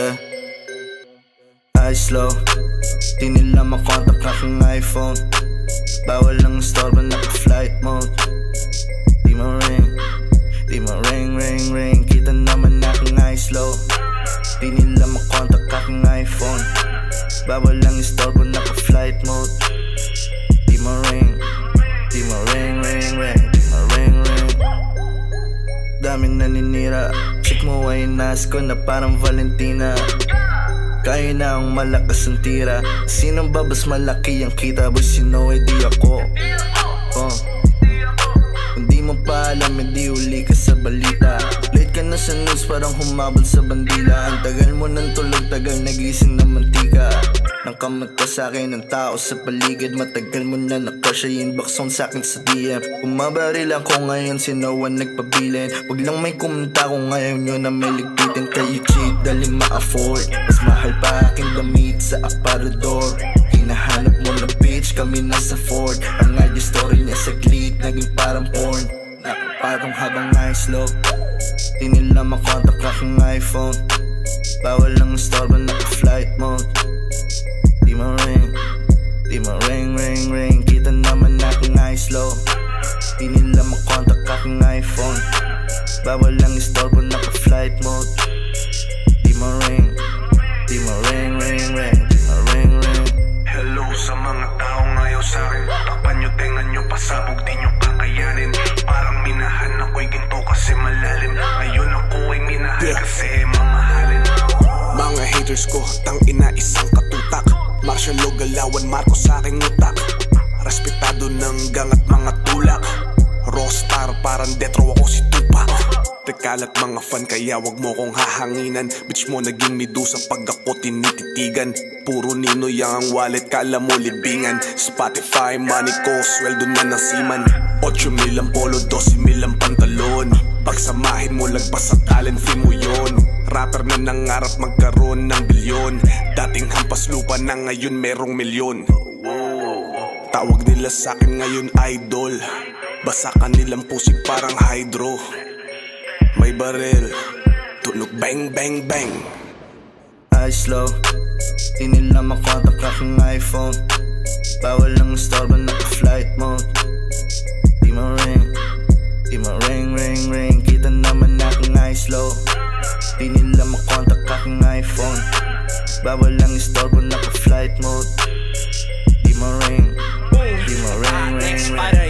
Yeah. I slow. Di nila makontak aking iPhone. Bawal lang istorbo naka-flight mode. Di mo ring Di mo ring ring ring. Kita naman aking eyes low Di nila makontak aking iPhone. Bawal lang istorbo naka-flight mode. Di mo ring Di mo ring ring ring. Di mo ring ring. Daming naninira Mo ay nas ko na parang Valentina. Kaya na ang malakas ang tira. Sinong ba mas malaki ang kita? Boy, know, eh di ako. Oh. Sa news, parang humabol sa bandila. Ang tagal mo ng tulog, tagal nagising na mantika. Nang kamot ka sa akin ng tao sa paligid. Matagal mo na na-crush ay inbox on sa akin sa DM Kung mabaril ako ngayon, sino ang nagpabilin. Huwag lang may kumenta kung ngayon nyo na may ligpitin. Kayo cheat, dali ma-afford. Mas mahal pa aking damit sa aparador. Hinahanap mo na bitch, kami nasa Ford. Ang IG story niya saglit, naging parang porn. Nakapatong habang nice low Di nila makontak aking iPhone. Bawal lang istorbo naka-flight mode. Di mo ring Di mo ring ring Kita naman aking eyes low. Di nila makontak aking iPhone. Bawal lang istorbo naka-flight mode Yeah. kasi mamahalin Mga haters ko, tang ina isang katutak Martial law galawan, Marco sa aking utak. Respetado ng gang at mga tulak. Rockstar, parang detro ako si Tupac. Tekalat mga fan kaya wag mo kong hahanginan. Bitch mo naging medusa pag ako tinititigan. Puro ninoy ang wallet, kala mo libingan. Spotify, money ko, sweldo na ng siman 8 mil ang polo, 12 mil ang pantalon Pagsamahin mo lagpas sa talent fee mo yon Rapper na nangarap magkaroon ng bilyon. Dating hampas lupa na ngayon merong milyon. Tawag nila sa akin ngayon idol. Basa kanilang pusi parang hydro. May baril Tunog bang bang bang. I slow Di nila makontak aking iPhone. Bawal lang istorbo Bawal lang istorbo, naka-flight mode. Di mo ring, di mo ring, ring, ring.